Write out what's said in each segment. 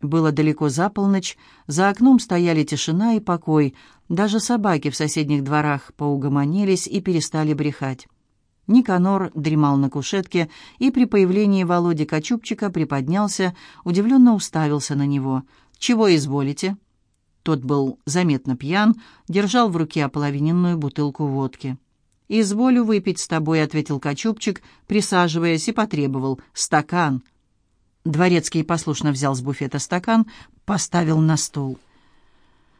Было далеко за полночь, за окном стояли тишина и покой, даже собаки в соседних дворах поугомонились и перестали брехать. Никанор дремал на кушетке и при появлении Володи Кочубчика приподнялся, удивленно уставился на него. «Чего изволите?» Тот был заметно пьян, держал в руке ополовиненную бутылку водки. «Изволю выпить с тобой», — ответил Кочубчик, присаживаясь, и потребовал. «Стакан». Дворецкий послушно взял с буфета стакан, поставил на стол.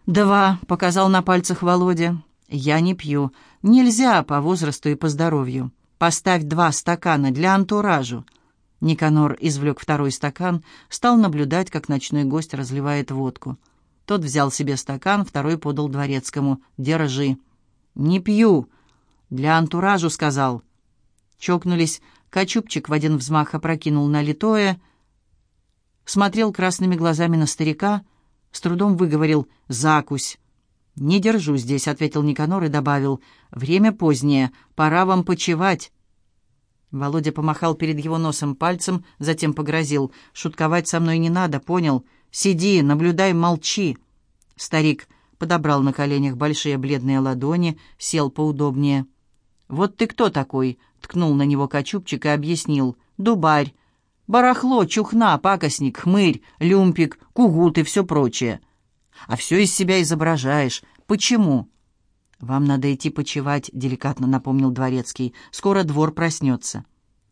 «Два», — показал на пальцах Володя. «Я не пью. Нельзя по возрасту и по здоровью. Поставь два стакана для антуражу». Никанор извлек второй стакан, стал наблюдать, как ночной гость разливает водку. Тот взял себе стакан, второй подал дворецкому. «Держи». «Не пью». «Для антуражу», — сказал. Чокнулись. Качупчик в один взмах опрокинул налитое, смотрел красными глазами на старика, с трудом выговорил «закусь». «Не держу здесь», — ответил Никанор и добавил. «Время позднее, пора вам почевать». Володя помахал перед его носом пальцем, затем погрозил. «Шутковать со мной не надо, понял? Сиди, наблюдай, молчи». Старик подобрал на коленях большие бледные ладони, сел поудобнее. «Вот ты кто такой?» — ткнул на него Кочубчик и объяснил. «Дубарь. Барахло, чухна, пакостник, хмырь, люмпик, кугут и все прочее. А все из себя изображаешь. Почему?» «Вам надо идти почевать», — деликатно напомнил Дворецкий. «Скоро двор проснется».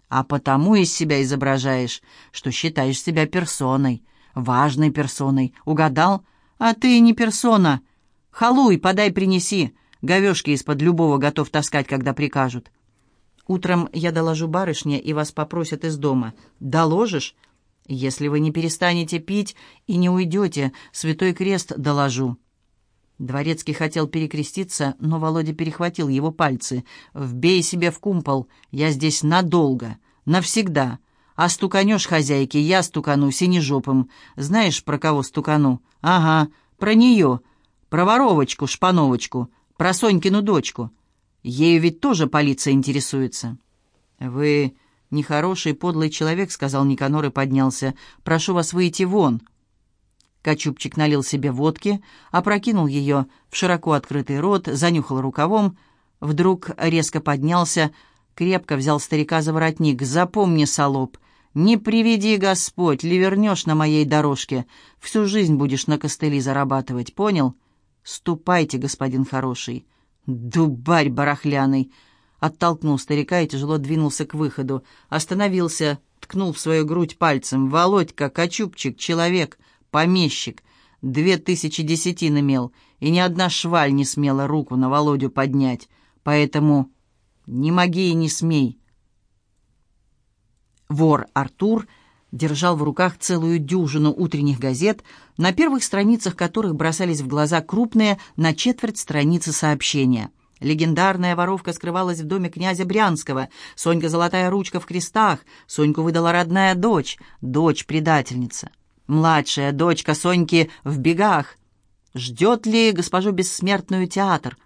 «А потому из себя изображаешь, что считаешь себя персоной, важной персоной. Угадал? А ты не персона. Халуй, подай, принеси. Говешки из-под любого готов таскать, когда прикажут. Утром я доложу барышне, и вас попросят из дома. Доложишь? Если вы не перестанете пить и не уйдете, святой крест доложу». Дворецкий хотел перекреститься, но Володя перехватил его пальцы. «Вбей себе в кумпол, я здесь надолго, навсегда. А стуканешь хозяйке, я стукану синежопым. Знаешь, про кого стукану? Ага, про нее, про воровочку, шпановочку, про Сонькину дочку. Ею ведь тоже полиция интересуется». «Вы нехороший, подлый человек», — сказал Никанор и поднялся. «Прошу вас выйти вон». Кочубчик налил себе водки, опрокинул ее в широко открытый рот, занюхал рукавом, вдруг резко поднялся, крепко взял старика за воротник. «Запомни, солоп, не приведи Господь, ли вернешь на моей дорожке, всю жизнь будешь на костыли зарабатывать, понял? Ступайте, господин хороший». «Дубарь барахляный!» Оттолкнул старика и тяжело двинулся к выходу. Остановился, ткнул в свою грудь пальцем. «Володька, Кочубчик, человек, помещик. Две тысячи десятин имел, и ни одна шваль не смела руку на Володю поднять. Поэтому не моги и не смей». Вор Артур держал в руках целую дюжину утренних газет, на первых страницах которых бросались в глаза крупные на четверть страницы сообщения. Легендарная воровка скрывалась в доме князя Брянского. Сонька золотая ручка в крестах. Соньку выдала родная дочь, дочь-предательница. Младшая дочка Соньки в бегах. Ждет ли госпожу бессмертную театр?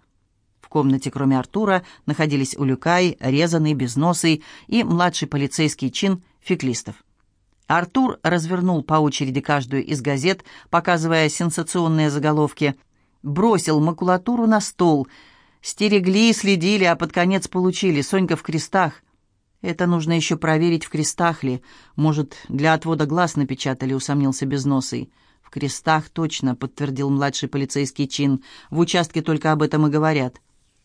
В комнате, кроме Артура, находились Улюкай, резанный, безносый и младший полицейский чин Феклистов. Артур развернул по очереди каждую из газет, показывая сенсационные заголовки. Бросил макулатуру на стол. Стерегли, следили, а под конец получили. Сонька в крестах. Это нужно еще проверить, в крестах ли. Может, для отвода глаз напечатали, усомнился Безносый. В крестах точно, подтвердил младший полицейский чин. В участке только об этом и говорят.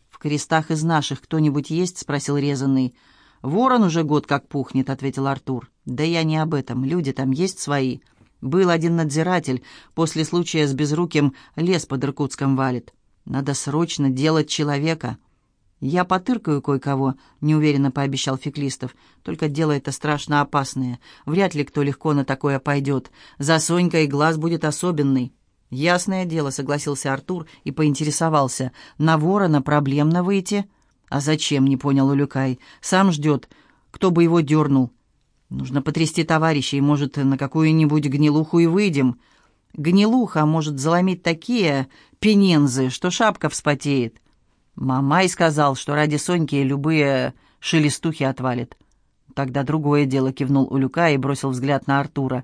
В крестах из наших кто-нибудь есть? спросил резанный. «Ворон уже год как пухнет», — ответил Артур. «Да я не об этом. Люди там есть свои. Был один надзиратель. После случая с Безруким лес под Иркутском валит. Надо срочно делать человека». «Я потыркаю кое-кого», — неуверенно пообещал Феклистов. «Только дело это страшно опасное. Вряд ли кто легко на такое пойдет. За Сонькой глаз будет особенный». «Ясное дело», — согласился Артур и поинтересовался. «На ворона проблемно выйти?» «А зачем?» — не понял Улюкай. «Сам ждет. Кто бы его дернул?» «Нужно потрясти товарищей. Может, на какую-нибудь гнилуху и выйдем». «Гнилуха может заломить такие пенензы, что шапка вспотеет». Мамай сказал, что ради Соньки любые шелестухи отвалит. «Тогда другое дело», — кивнул Улюка и бросил взгляд на Артура.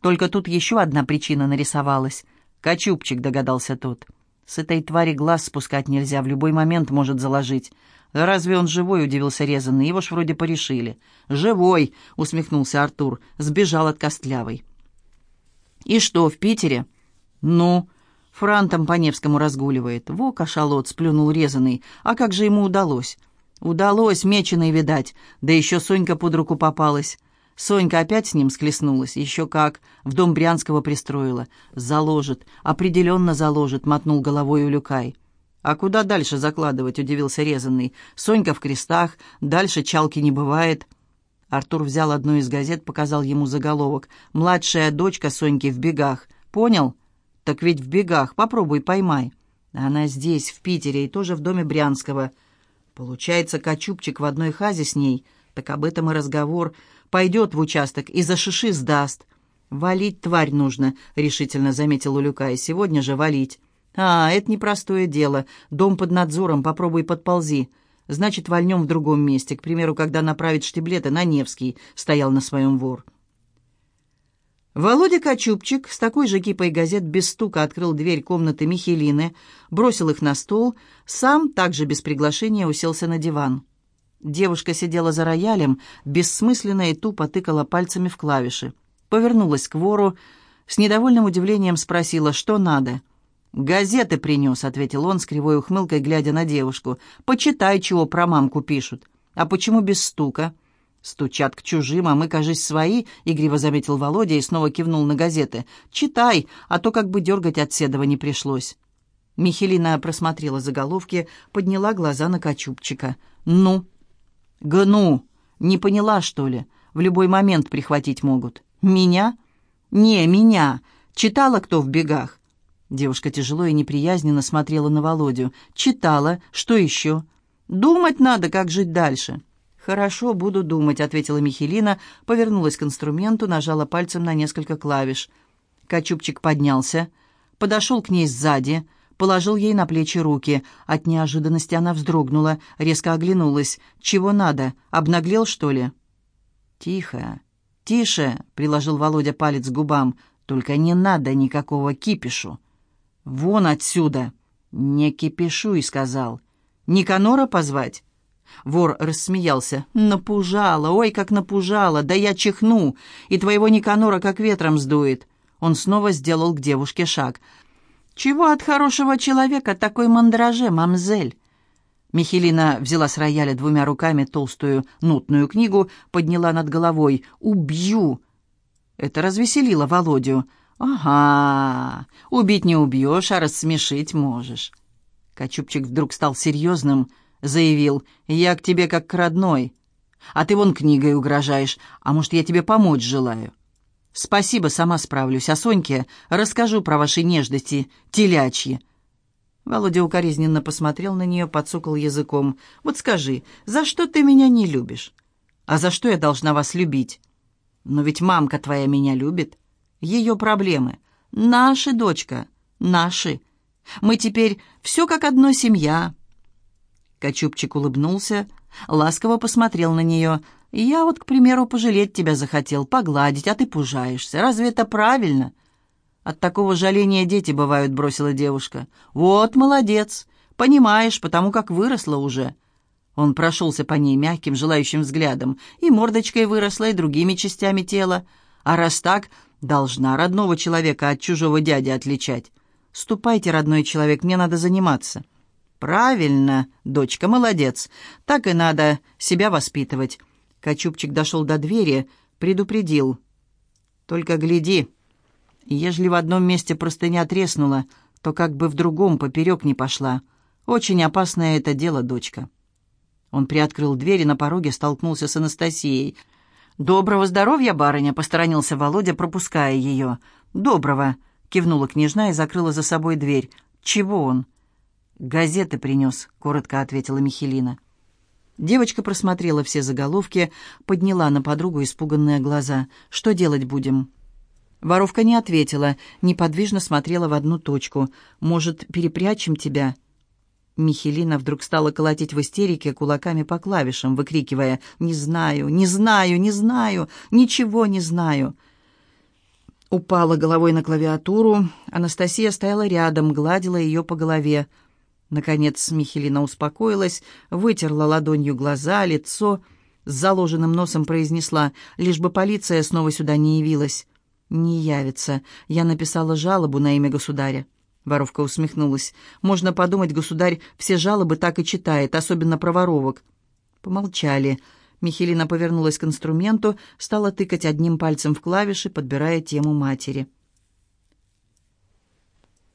Только тут еще одна причина нарисовалась. «Кочубчик», — догадался тот. «С этой твари глаз спускать нельзя, в любой момент может заложить». «Разве он живой?» — удивился резанный. «Его ж вроде порешили». «Живой!» — усмехнулся Артур. «Сбежал от Костлявой». «И что, в Питере?» «Ну, франтом по Невскому разгуливает». «Во, кашалот!» — сплюнул резанный. «А как же ему удалось?» «Удалось, меченый, видать. Да еще Сонька под руку попалась». Сонька опять с ним склеснулась. Еще как. В дом Брянского пристроила. «Заложит. Определенно заложит», — мотнул головой Улюкай. «А куда дальше закладывать?» — удивился резанный. «Сонька в крестах. Дальше чалки не бывает». Артур взял одну из газет, показал ему заголовок. «Младшая дочка Соньки в бегах. Понял? Так ведь в бегах. Попробуй, поймай». Она здесь, в Питере, и тоже в доме Брянского. Получается, Кочубчик в одной хазе с ней. Так об этом и разговор. Пойдет в участок и за шиши сдаст. «Валить тварь нужно», — решительно заметил Улюкай. «Сегодня же валить». «А, это непростое дело. Дом под надзором, попробуй подползи. Значит, вольнем в другом месте. К примеру, когда направит штиблеты на Невский, стоял на своем вор». Володя Кочубчик с такой же кипой газет без стука открыл дверь комнаты Михелины, бросил их на стол, сам также без приглашения уселся на диван. Девушка сидела за роялем, бессмысленно и тупо тыкала пальцами в клавиши. Повернулась к вору, с недовольным удивлением спросила, что надо. «Газеты принес», — ответил он с кривой ухмылкой, глядя на девушку. «Почитай, чего про мамку пишут. А почему без стука?» «Стучат к чужим, а мы, кажись, свои», — игриво заметил Володя и снова кивнул на газеты. «Читай, а то как бы дергать от Седова не пришлось». Михелина просмотрела заголовки, подняла глаза на Кочубчика. «Ну?» «Гну! Не поняла, что ли? В любой момент прихватить могут». «Меня?» «Не, меня. Читала кто в бегах?» Девушка тяжело и неприязненно смотрела на Володю. «Читала. Что еще?» «Думать надо, как жить дальше». «Хорошо, буду думать», — ответила Михелина, повернулась к инструменту, нажала пальцем на несколько клавиш. Кочубчик поднялся, подошел к ней сзади, положил ей на плечи руки. От неожиданности она вздрогнула, резко оглянулась. «Чего надо? Обнаглел, что ли?» «Тихо, тише», — приложил Володя палец к губам. «Только не надо никакого кипишу». «Вон отсюда!» «Не кипишу», — и сказал. «Никанора позвать?» Вор рассмеялся. «Напужала, ой, как напужала, да я чихну, и твоего Никанора как ветром сдует». Он снова сделал к девушке шаг. «Чего от хорошего человека такой мандраже, мамзель?» Михелина взяла с рояля двумя руками толстую нотную книгу, подняла над головой. «Убью!» Это развеселило Володю. «Ага, убить не убьешь, а рассмешить можешь». Кочубчик вдруг стал серьезным, — заявил, «Я к тебе как к родной. А ты вон книгой угрожаешь, а может, я тебе помочь желаю». «Спасибо, сама справлюсь. А Соньке расскажу про ваши нежности, телячьи». Володя укоризненно посмотрел на нее, подсокал языком. «Вот скажи, за что ты меня не любишь? А за что я должна вас любить? Но ведь мамка твоя меня любит. Ее проблемы. Наши, дочка, наши. Мы теперь все как одно семья, Кочубчик улыбнулся, ласково посмотрел на нее. «Я вот, к примеру, пожалеть тебя захотел, погладить, а ты пужаешься. Разве это правильно?» «От такого жаления дети бывают», — бросила девушка. «Вот, молодец. Понимаешь, потому как выросла уже». Он прошелся по ней мягким, желающим взглядом. И мордочкой выросла, и другими частями тела. А раз так, должна родного человека от чужого дяди отличать. «Ступайте, родной человек, мне надо заниматься». «Правильно, дочка, молодец. Так и надо себя воспитывать». Кочубчик дошел до двери, предупредил. «Только гляди, ежели в одном месте простыня треснула, то как бы в другом поперек не пошла. Очень опасное это дело, дочка». Он приоткрыл дверь и на пороге столкнулся с Анастасией. «Доброго здоровья, барыня!» — посторонился Володя, пропуская ее. «Доброго!» — кивнула княжна и закрыла за собой дверь. «Чего он?» «Газеты принес», — коротко ответила Михелина. Девочка просмотрела все заголовки, подняла на подругу испуганные глаза. «Что делать будем?» Воровка не ответила, неподвижно смотрела в одну точку. «Может, перепрячем тебя?» Михелина вдруг стала колотить в истерике кулаками по клавишам, выкрикивая «Не знаю, не знаю, не знаю, ничего не знаю». упала головой на клавиатуру. Анастасия стояла рядом, гладила ее по голове. Наконец Михелина успокоилась, вытерла ладонью глаза, лицо, с заложенным носом произнесла, лишь бы полиция снова сюда не явилась. «Не явится. Я написала жалобу на имя государя». Воровка усмехнулась. «Можно подумать, государь все жалобы так и читает, особенно про воровок». Помолчали. Михелина повернулась к инструменту, стала тыкать одним пальцем в клавиши, подбирая тему матери.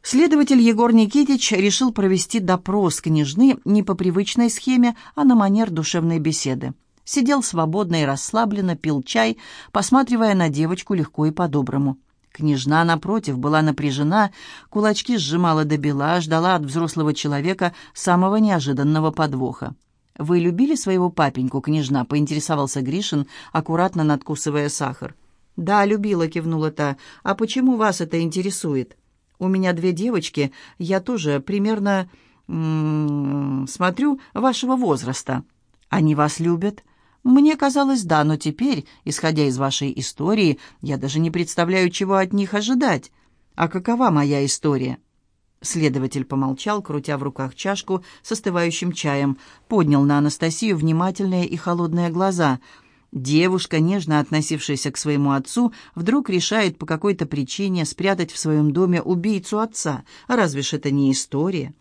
Следователь Егор Никитич решил провести допрос княжны не по привычной схеме, а на манер душевной беседы. Сидел свободно и расслабленно, пил чай, посматривая на девочку легко и по-доброму. Княжна, напротив, была напряжена, кулачки сжимала до бела, ждала от взрослого человека самого неожиданного подвоха. «Вы любили своего папеньку, княжна?» — поинтересовался Гришин, аккуратно надкусывая сахар. «Да, любила», — кивнула та. «А почему вас это интересует?» «У меня две девочки, я тоже примерно... М -м, смотрю, вашего возраста. Они вас любят?» «Мне казалось, да, но теперь, исходя из вашей истории, я даже не представляю, чего от них ожидать. А какова моя история?» Следователь помолчал, крутя в руках чашку с остывающим чаем, поднял на Анастасию внимательные и холодные глаза. Девушка, нежно относившаяся к своему отцу, вдруг решает по какой-то причине спрятать в своем доме убийцу отца. Разве ж это не история?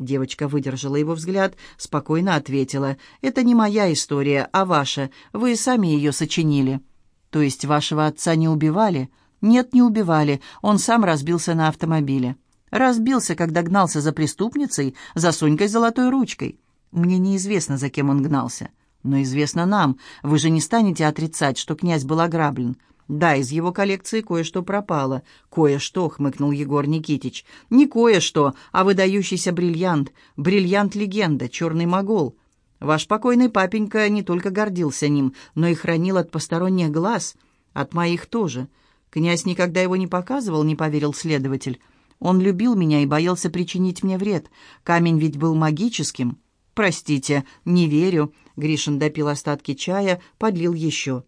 Девочка выдержала его взгляд, спокойно ответила. «Это не моя история, а ваша. Вы сами ее сочинили». «То есть вашего отца не убивали?» «Нет, не убивали. Он сам разбился на автомобиле». Разбился, когда гнался за преступницей, за Сонькой золотой ручкой. Мне неизвестно, за кем он гнался. Но известно нам. Вы же не станете отрицать, что князь был ограблен. Да, из его коллекции кое-что пропало. Кое-что, хмыкнул Егор Никитич. Не кое-что, а выдающийся бриллиант. Бриллиант-легенда, черный могол. Ваш покойный папенька не только гордился ним, но и хранил от посторонних глаз. От моих тоже. Князь никогда его не показывал, не поверил следователь. Он любил меня и боялся причинить мне вред. Камень ведь был магическим. Простите, не верю. Гришин допил остатки чая, подлил еще.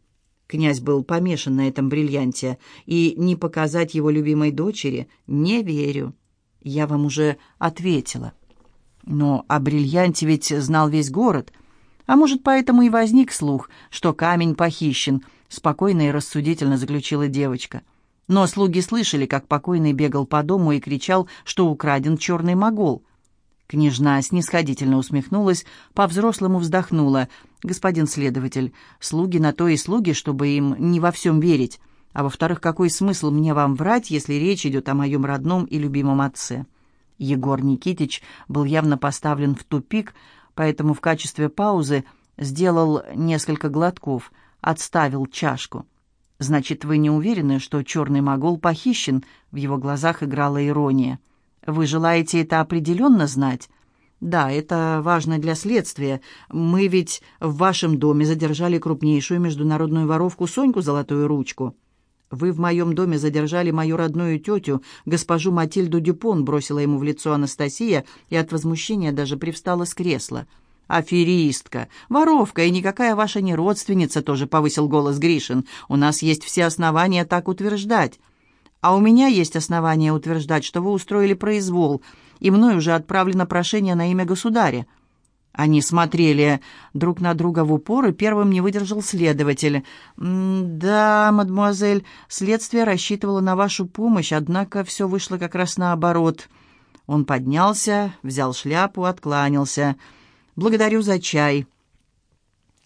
Князь был помешан на этом бриллианте, и не показать его любимой дочери не верю. Я вам уже ответила. Но о бриллианте ведь знал весь город. А может, поэтому и возник слух, что камень похищен, спокойно и рассудительно заключила девочка. Но слуги слышали, как покойный бегал по дому и кричал, что украден черный могол. Княжна снисходительно усмехнулась, по-взрослому вздохнула. «Господин следователь, слуги на то и слуги, чтобы им не во всем верить. А во-вторых, какой смысл мне вам врать, если речь идет о моем родном и любимом отце?» Егор Никитич был явно поставлен в тупик, поэтому в качестве паузы сделал несколько глотков, отставил чашку. «Значит, вы не уверены, что черный могол похищен?» В его глазах играла ирония. «Вы желаете это определенно знать?» «Да, это важно для следствия. Мы ведь в вашем доме задержали крупнейшую международную воровку Соньку Золотую Ручку». «Вы в моем доме задержали мою родную тетю, госпожу Матильду Дюпон», бросила ему в лицо Анастасия и от возмущения даже привстала с кресла. «Аферистка, воровка, и никакая ваша не родственница», — тоже повысил голос Гришин. «У нас есть все основания так утверждать». «А у меня есть основания утверждать, что вы устроили произвол, и мной уже отправлено прошение на имя государя». Они смотрели друг на друга в упор, и первым не выдержал следователь. «Да, мадемуазель, следствие рассчитывало на вашу помощь, однако все вышло как раз наоборот». Он поднялся, взял шляпу, откланялся. «Благодарю за чай».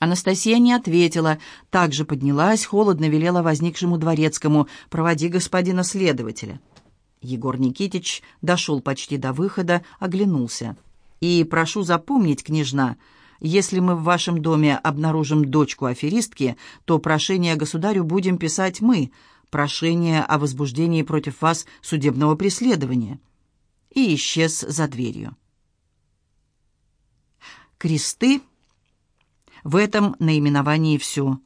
Анастасия не ответила, также поднялась, холодно велела возникшему дворецкому «проводи господина следователя». Егор Никитич дошел почти до выхода, оглянулся. «И прошу запомнить, княжна, если мы в вашем доме обнаружим дочку аферистки, то прошение государю будем писать мы, прошение о возбуждении против вас судебного преследования». И исчез за дверью кресты. В этом наименовании все.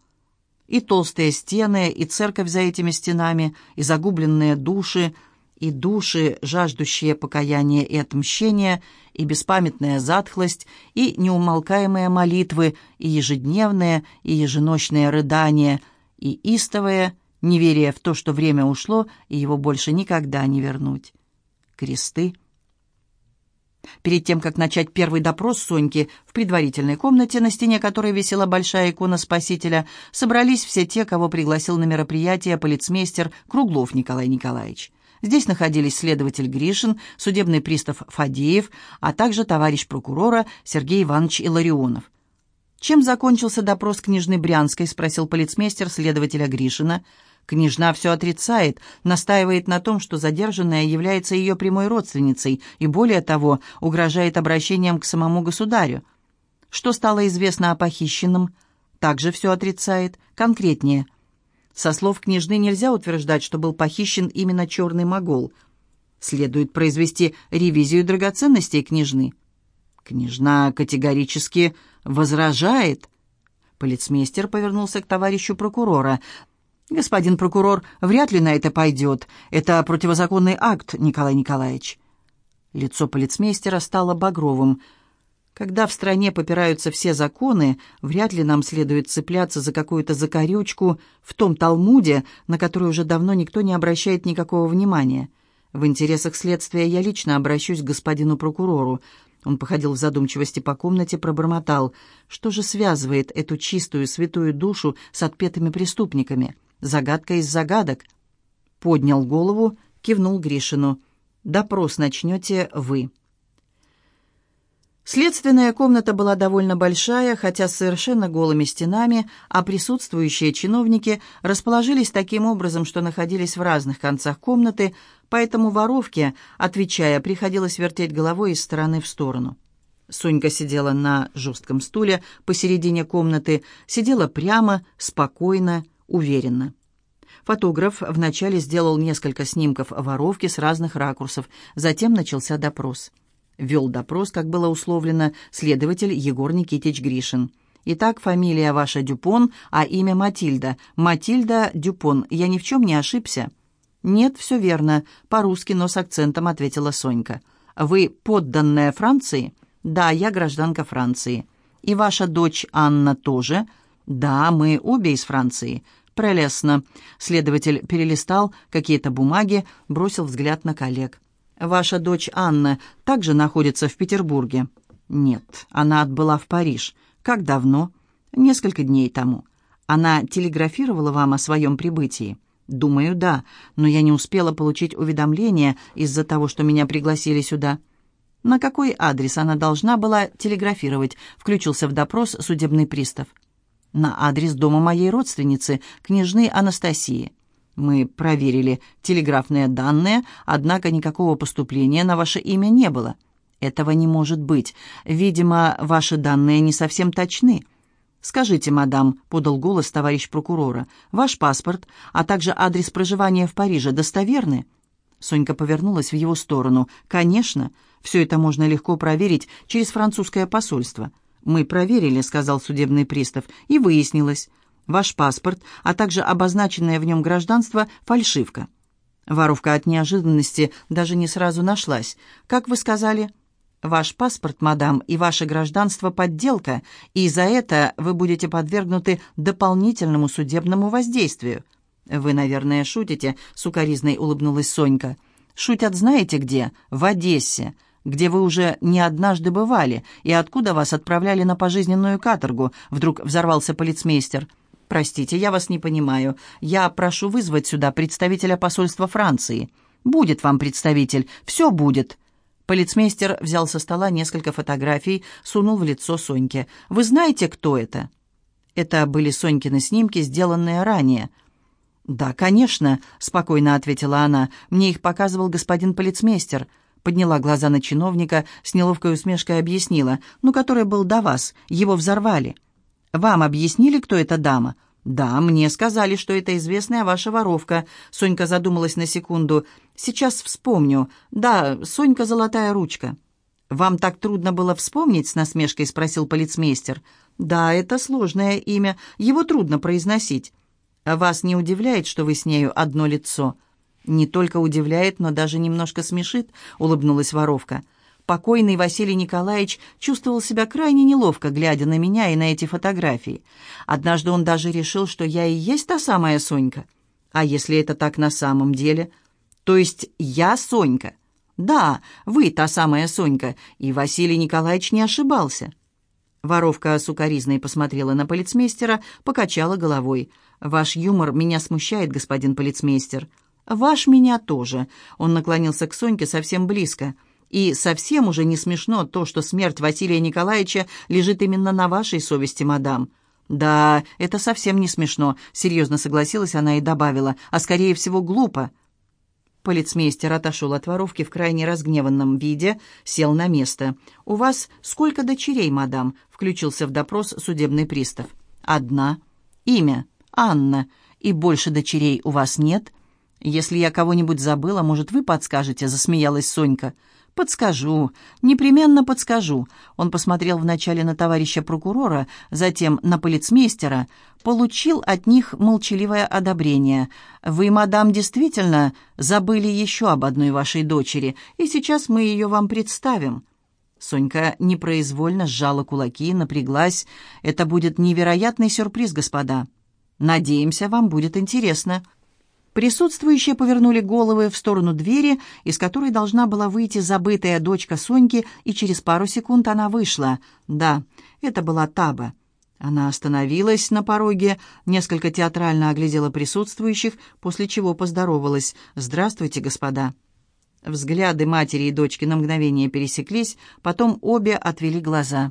И толстые стены, и церковь за этими стенами, и загубленные души, и души, жаждущие покаяния и отмщения, и беспамятная затхлость, и неумолкаемые молитвы, и ежедневные, и еженочные рыдания, и истовые, неверие в то, что время ушло, и его больше никогда не вернуть. Кресты. Перед тем, как начать первый допрос Соньки в предварительной комнате, на стене которой висела большая икона Спасителя, собрались все те, кого пригласил на мероприятие полицмейстер Круглов Николай Николаевич. Здесь находились следователь Гришин, судебный пристав Фадеев, а также товарищ прокурора Сергей Иванович Иларионов. «Чем закончился допрос княжны Брянской?» — спросил полицмейстер следователя Гришина. Княжна все отрицает, настаивает на том, что задержанная является ее прямой родственницей и, более того, угрожает обращением к самому государю. Что стало известно о похищенном? Также все отрицает. Конкретнее – со слов княжны нельзя утверждать, что был похищен именно черный могол. Следует произвести ревизию драгоценностей княжны. Княжна категорически возражает. Полицмейстер повернулся к товарищу прокурора. «Господин прокурор, вряд ли на это пойдет. Это противозаконный акт, Николай Николаевич». Лицо полицмейстера стало багровым – когда в стране попираются все законы, вряд ли нам следует цепляться за какую-то закорючку в том Талмуде, на который уже давно никто не обращает никакого внимания. В интересах следствия я лично обращусь к господину прокурору. Он походил в задумчивости по комнате, пробормотал. Что же связывает эту чистую, святую душу с отпетыми преступниками? Загадка из загадок. Поднял голову, кивнул Гришину. «Допрос начнете вы». Следственная комната была довольно большая, хотя с совершенно голыми стенами, а присутствующие чиновники расположились таким образом, что находились в разных концах комнаты, поэтому воровке, отвечая, приходилось вертеть головой из стороны в сторону. Сонька сидела на жестком стуле посередине комнаты, сидела прямо, спокойно, уверенно. Фотограф вначале сделал несколько снимков воровки с разных ракурсов, затем начался допрос. Вел допрос, как было условлено, следователь Егор Никитич Гришин. «Итак, фамилия ваша Дюпон, а имя Матильда. Матильда Дюпон. Я ни в чем не ошибся?» «Нет, все верно. По-русски, но с акцентом», — ответила Сонька. «Вы подданная Франции?» «Да, я гражданка Франции». «И ваша дочь Анна тоже?» «Да, мы обе из Франции». «Прелестно». Следователь перелистал какие-то бумаги, бросил взгляд на коллег. Ваша дочь Анна также находится в Петербурге?» «Нет, она отбыла в Париж. Как давно?» «Несколько дней тому. Она телеграфировала вам о своем прибытии?» «Думаю, да, но я не успела получить уведомление из-за того, что меня пригласили сюда». «На какой адрес она должна была телеграфировать?» — включился в допрос судебный пристав. «На адрес дома моей родственницы, княжны Анастасии». Мы проверили телеграфные данные, однако никакого поступления на ваше имя не было. Этого не может быть. Видимо, ваши данные не совсем точны. «Скажите, мадам», — подал голос товарищ прокурора, «ваш паспорт, а также адрес проживания в Париже достоверны?» Сонька повернулась в его сторону. «Конечно, все это можно легко проверить через французское посольство». «Мы проверили», — сказал судебный пристав, — «и выяснилось. Ваш паспорт, а также обозначенное в нем гражданство – фальшивка. Воровка от неожиданности даже не сразу нашлась. Как вы сказали? Ваш паспорт, мадам, и ваше гражданство – подделка, и за это вы будете подвергнуты дополнительному судебному воздействию. Вы, наверное, шутите, сукоризной улыбнулась Сонька. Шутят знаете где? В Одессе где вы уже не однажды бывали, и откуда вас отправляли на пожизненную каторгу», — вдруг взорвался полицмейстер. «Простите, я вас не понимаю. Я прошу вызвать сюда представителя посольства Франции». «Будет вам представитель. Все будет». Полицмейстер взял со стола несколько фотографий, сунул в лицо Соньке. «Вы знаете, кто это?» Это были Сонькины снимки, сделанные ранее. «Да, конечно», — спокойно ответила она. «Мне их показывал господин полицмейстер». Подняла глаза на чиновника, с неловкой усмешкой объяснила. «Ну, который был до вас. Его взорвали». «Вам объяснили, кто эта дама?» «Да, мне сказали, что это известная ваша воровка». Сонька задумалась на секунду. «Сейчас вспомню. Да, Сонька Золотая Ручка». «Вам так трудно было вспомнить?» — с насмешкой спросил полицмейстер. «Да, это сложное имя. Его трудно произносить». «Вас не удивляет, что вы с нею одно лицо?» «Не только удивляет, но даже немножко смешит», — улыбнулась воровка. Покойный Василий Николаевич чувствовал себя крайне неловко, глядя на меня и на эти фотографии. Однажды он даже решил, что я и есть та самая Сонька. А если это так на самом деле? То есть я Сонька? Да, вы та самая Сонька, и Василий Николаевич не ошибался. Воровка сукоризной посмотрела на полицмейстера, покачала головой. «Ваш юмор меня смущает, господин полицмейстер». «Ваш меня тоже». Он наклонился к Соньке совсем близко. «И совсем уже не смешно то, что смерть Василия Николаевича лежит именно на вашей совести, мадам». «Да, это совсем не смешно», — серьезно согласилась она и добавила, «а скорее всего глупо». Полицмейстер отошел от воровки в крайне разгневанном виде, сел на место. «У вас сколько дочерей, мадам?» — включился в допрос судебный пристав. «Одна. Имя? Анна. И больше дочерей у вас нет?» «Если я кого-нибудь забыла, может, вы подскажете?» — засмеялась Сонька. «Подскажу. Непременно подскажу». Он посмотрел вначале на товарища прокурора, затем на полицмейстера, получил от них молчаливое одобрение. «Вы, мадам, действительно забыли еще об одной вашей дочери, и сейчас мы ее вам представим». Сонька непроизвольно сжала кулаки, напряглась. «Это будет невероятный сюрприз, господа. Надеемся, вам будет интересно». Присутствующие повернули головы в сторону двери, из которой должна была выйти забытая дочка Соньки, и через пару секунд она вышла. Да, это была Таба. Она остановилась на пороге, несколько театрально оглядела присутствующих, после чего поздоровалась. «Здравствуйте, господа». Взгляды матери и дочки на мгновение пересеклись, потом обе отвели глаза.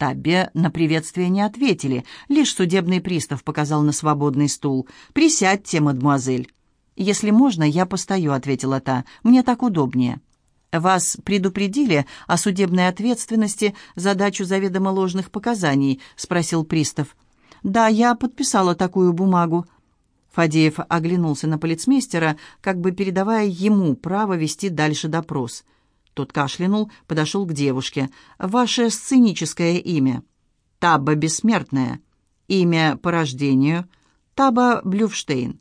Табе на приветствие не ответили. Лишь судебный пристав показал на свободный стул. «Присядьте, мадемуазель». «Если можно, я постою», — ответила та. «Мне так удобнее». «Вас предупредили о судебной ответственности за дачу заведомо ложных показаний?» — спросил пристав. «Да, я подписала такую бумагу». Фадеев оглянулся на полицмейстера, как бы передавая ему право вести дальше допрос. Тот кашлянул, подошел к девушке. «Ваше сценическое имя?» «Таба Бессмертная». «Имя по рождению?» «Таба Блюфштейн».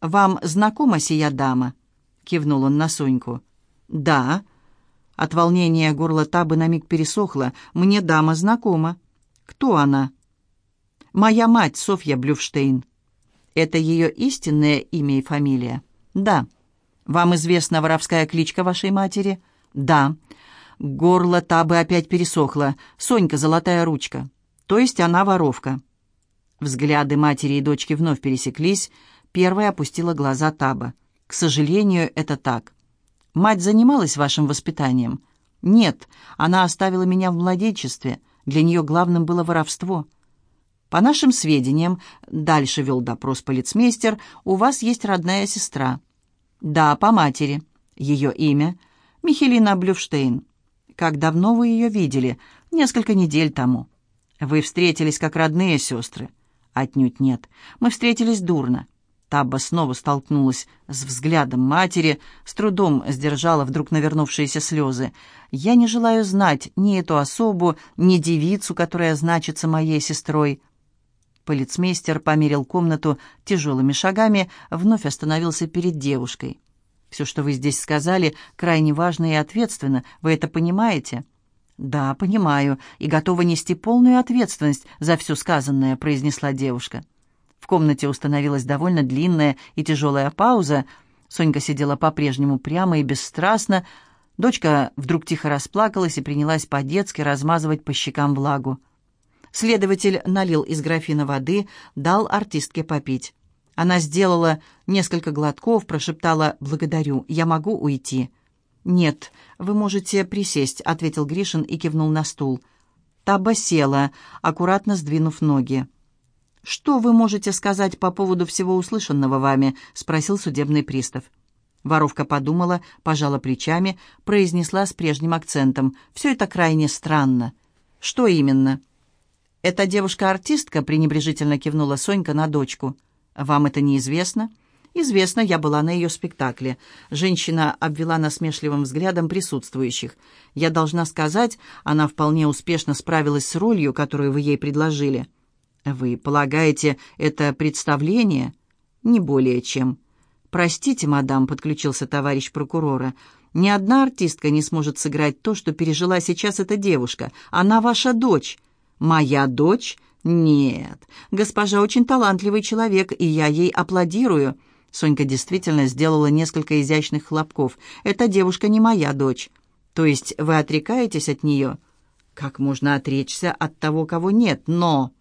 «Вам знакома сия дама?» Кивнул он на Соньку. «Да». От волнения горло Табы на миг пересохло. «Мне дама знакома». «Кто она?» «Моя мать, Софья Блюфштейн». «Это ее истинное имя и фамилия?» «Да». «Вам известна воровская кличка вашей матери?» «Да». Горло Табы опять пересохло. «Сонька, золотая ручка». «То есть она воровка». Взгляды матери и дочки вновь пересеклись. Первая опустила глаза Таба. «К сожалению, это так». «Мать занималась вашим воспитанием?» «Нет, она оставила меня в младенчестве. Для нее главным было воровство». «По нашим сведениям, дальше вел допрос полицмейстер, у вас есть родная сестра». «Да, по матери. Ее имя?» Михелина Блюфштейн. Как давно вы ее видели? Несколько недель тому. Вы встретились как родные сестры? Отнюдь нет. Мы встретились дурно. Табба снова столкнулась с взглядом матери, с трудом сдержала вдруг навернувшиеся слезы. «Я не желаю знать ни эту особу, ни девицу, которая значится моей сестрой». Полицмейстер померил комнату тяжелыми шагами, вновь остановился перед девушкой. Все, что вы здесь сказали, крайне важно и ответственно. Вы это понимаете?» «Да, понимаю, и готова нести полную ответственность за все сказанное», — произнесла девушка. В комнате установилась довольно длинная и тяжелая пауза. Сонька сидела по-прежнему прямо и бесстрастно. Дочка вдруг тихо расплакалась и принялась по-детски размазывать по щекам влагу. Следователь налил из графина воды, дал артистке попить. Она сделала несколько глотков, прошептала «Благодарю, я могу уйти». «Нет, вы можете присесть», — ответил Гришин и кивнул на стул. Таба села, аккуратно сдвинув ноги. «Что вы можете сказать по поводу всего услышанного вами?» — спросил судебный пристав. Воровка подумала, пожала плечами, произнесла с прежним акцентом. «Все это крайне странно». «Что именно?» «Эта девушка-артистка», — пренебрежительно кивнула Сонька на дочку. «Вам это неизвестно?» «Известно, я была на ее спектакле». Женщина обвела насмешливым взглядом присутствующих. «Я должна сказать, она вполне успешно справилась с ролью, которую вы ей предложили». «Вы полагаете, это представление?» «Не более чем». «Простите, мадам», — подключился товарищ прокурора, «ни одна артистка не сможет сыграть то, что пережила сейчас эта девушка. Она ваша дочь». «Моя дочь?» «Нет, госпожа очень талантливый человек, и я ей аплодирую. Сонька действительно сделала несколько изящных хлопков. «Эта девушка не моя дочь». «То есть вы отрекаетесь от нее?» «Как можно отречься от того, кого нет? Но...»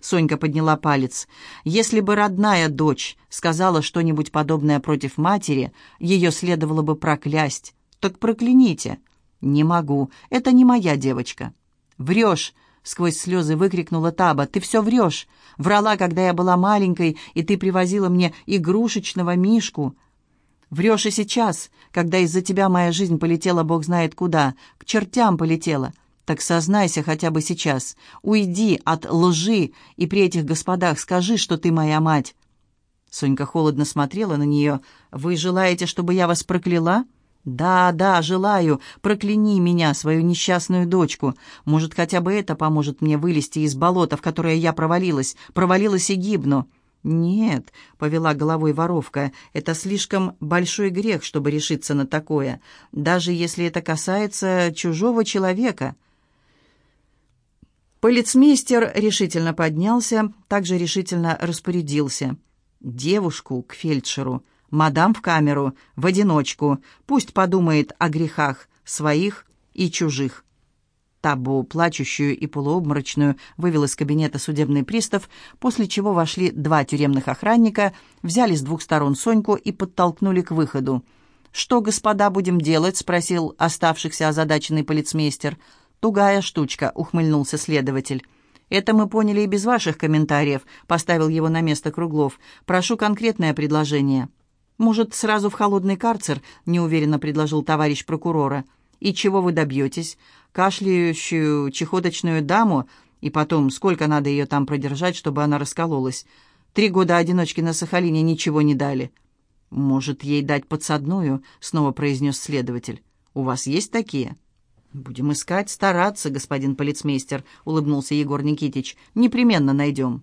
Сонька подняла палец. «Если бы родная дочь сказала что-нибудь подобное против матери, ее следовало бы проклясть. Так прокляните». «Не могу. Это не моя девочка». «Врешь!» — сквозь слезы выкрикнула Таба. «Ты все врешь! Врала, когда я была маленькой, и ты привозила мне игрушечного мишку. Врешь и сейчас, когда из-за тебя моя жизнь полетела бог знает куда, к чертям полетела. Так сознайся хотя бы сейчас. Уйди от лжи и при этих господах скажи, что ты моя мать». Сонька холодно смотрела на нее. «Вы желаете, чтобы я вас прокляла?» «Да, да, желаю. Прокляни меня, свою несчастную дочку. Может, хотя бы это поможет мне вылезти из болота, в которое я провалилась. Провалилась и гибну». «Нет», — повела головой воровка, — «это слишком большой грех, чтобы решиться на такое, даже если это касается чужого человека». Полицмейстер решительно поднялся, также решительно распорядился. «Девушку к фельдшеру» мадам в камеру, в одиночку. Пусть подумает о грехах своих и чужих. Табу, плачущую и полуобморочную, вывел из кабинета судебный пристав, после чего вошли два тюремных охранника, взяли с двух сторон Соньку и подтолкнули к выходу. «Что, господа, будем делать?» — спросил оставшихся озадаченный полицмейстер. «Тугая штучка», — ухмыльнулся следователь. «Это мы поняли и без ваших комментариев», — поставил его на место Круглов. «Прошу конкретное предложение». «Может, сразу в холодный карцер?» — неуверенно предложил товарищ прокурора. «И чего вы добьетесь? Кашляющую чехоточную даму? И потом, сколько надо ее там продержать, чтобы она раскололась? Три года одиночки на Сахалине ничего не дали». «Может, ей дать подсадную?» — снова произнес следователь. «У вас есть такие?» «Будем искать, стараться, господин полицмейстер», — улыбнулся Егор Никитич. «Непременно найдем».